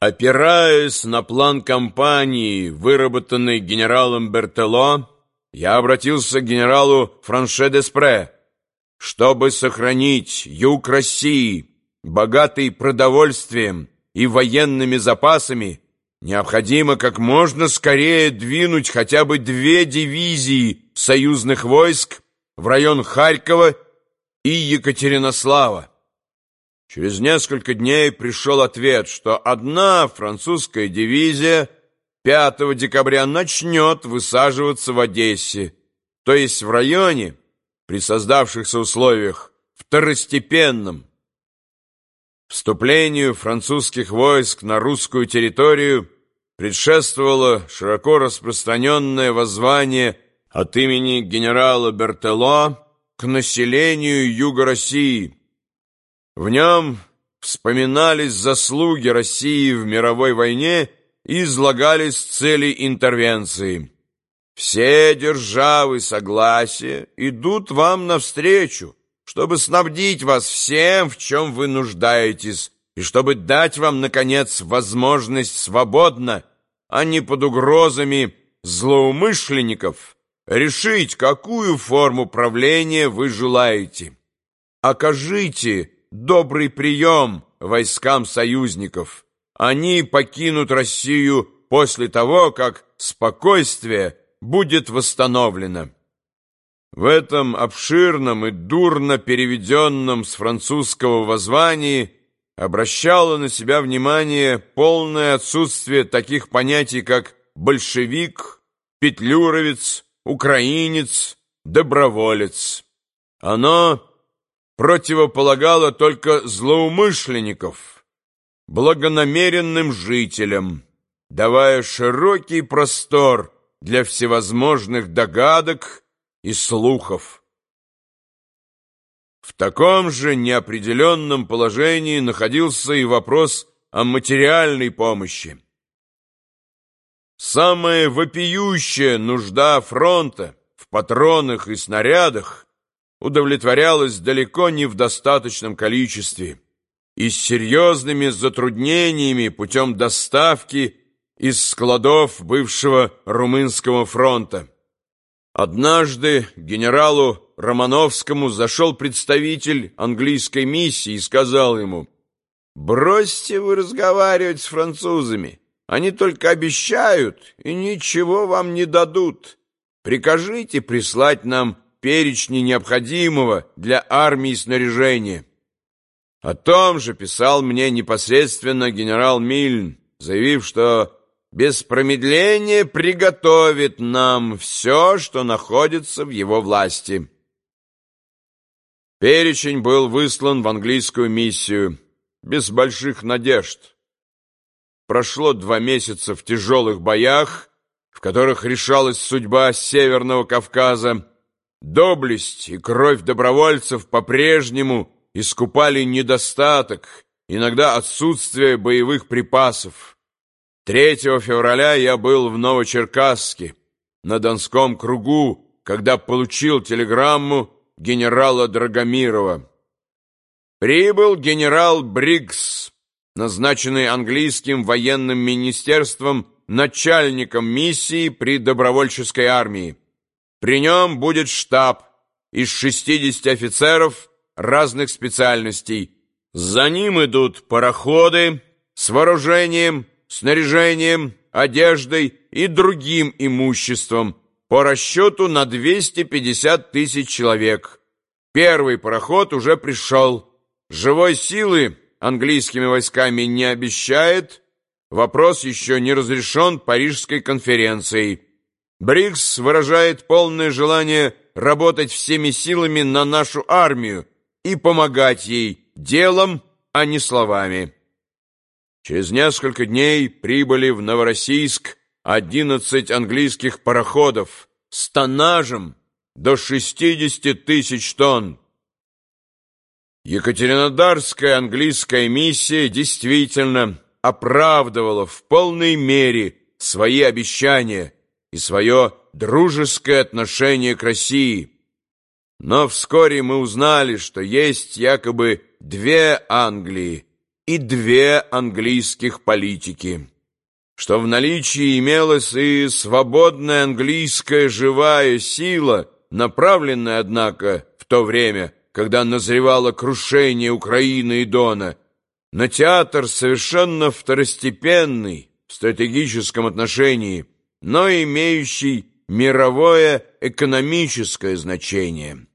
Опираясь на план кампании, выработанный генералом Бертело, я обратился к генералу Франше Деспре, чтобы сохранить юг России, богатый продовольствием и военными запасами, необходимо как можно скорее двинуть хотя бы две дивизии союзных войск в район Харькова и Екатеринослава. Через несколько дней пришел ответ, что одна французская дивизия 5 декабря начнет высаживаться в Одессе, то есть в районе, при создавшихся условиях, второстепенном. Вступлению французских войск на русскую территорию предшествовало широко распространенное воззвание от имени генерала Бертело к населению Юга России. В нем вспоминались заслуги России в мировой войне и излагались цели интервенции. Все державы согласия идут вам навстречу, чтобы снабдить вас всем, в чем вы нуждаетесь, и чтобы дать вам, наконец, возможность свободно, а не под угрозами злоумышленников, решить, какую форму правления вы желаете. Окажите добрый прием войскам союзников. Они покинут Россию после того, как спокойствие будет восстановлено. В этом обширном и дурно переведенном с французского воззвании обращало на себя внимание полное отсутствие таких понятий, как большевик, петлюровец, украинец, доброволец. Оно противополагало только злоумышленников, благонамеренным жителям, давая широкий простор для всевозможных догадок и слухов. В таком же неопределенном положении находился и вопрос о материальной помощи. Самая вопиющая нужда фронта в патронах и снарядах удовлетворялась далеко не в достаточном количестве и с серьезными затруднениями путем доставки из складов бывшего Румынского фронта. Однажды генералу Романовскому зашел представитель английской миссии и сказал ему, «Бросьте вы разговаривать с французами, они только обещают и ничего вам не дадут. Прикажите прислать нам перечни необходимого для армии снаряжения. О том же писал мне непосредственно генерал Мильн, заявив, что без промедления приготовит нам все, что находится в его власти. Перечень был выслан в английскую миссию без больших надежд. Прошло два месяца в тяжелых боях, в которых решалась судьба Северного Кавказа, Доблесть и кровь добровольцев по-прежнему искупали недостаток, иногда отсутствие боевых припасов. 3 февраля я был в Новочеркасске, на Донском кругу, когда получил телеграмму генерала Драгомирова. Прибыл генерал Бриггс, назначенный английским военным министерством начальником миссии при добровольческой армии. При нем будет штаб из 60 офицеров разных специальностей. За ним идут пароходы с вооружением, снаряжением, одеждой и другим имуществом по расчету на 250 тысяч человек. Первый пароход уже пришел. Живой силы английскими войсками не обещает. Вопрос еще не разрешен Парижской конференцией. Брикс выражает полное желание работать всеми силами на нашу армию и помогать ей делом, а не словами. Через несколько дней прибыли в Новороссийск 11 английских пароходов с тоннажем до 60 тысяч тонн. Екатеринодарская английская миссия действительно оправдывала в полной мере свои обещания – и свое дружеское отношение к России. Но вскоре мы узнали, что есть якобы две Англии, и две английских политики, что в наличии имелась и свободная английская живая сила, направленная, однако, в то время, когда назревало крушение Украины и Дона, на театр совершенно второстепенный в стратегическом отношении, но имеющий мировое экономическое значение.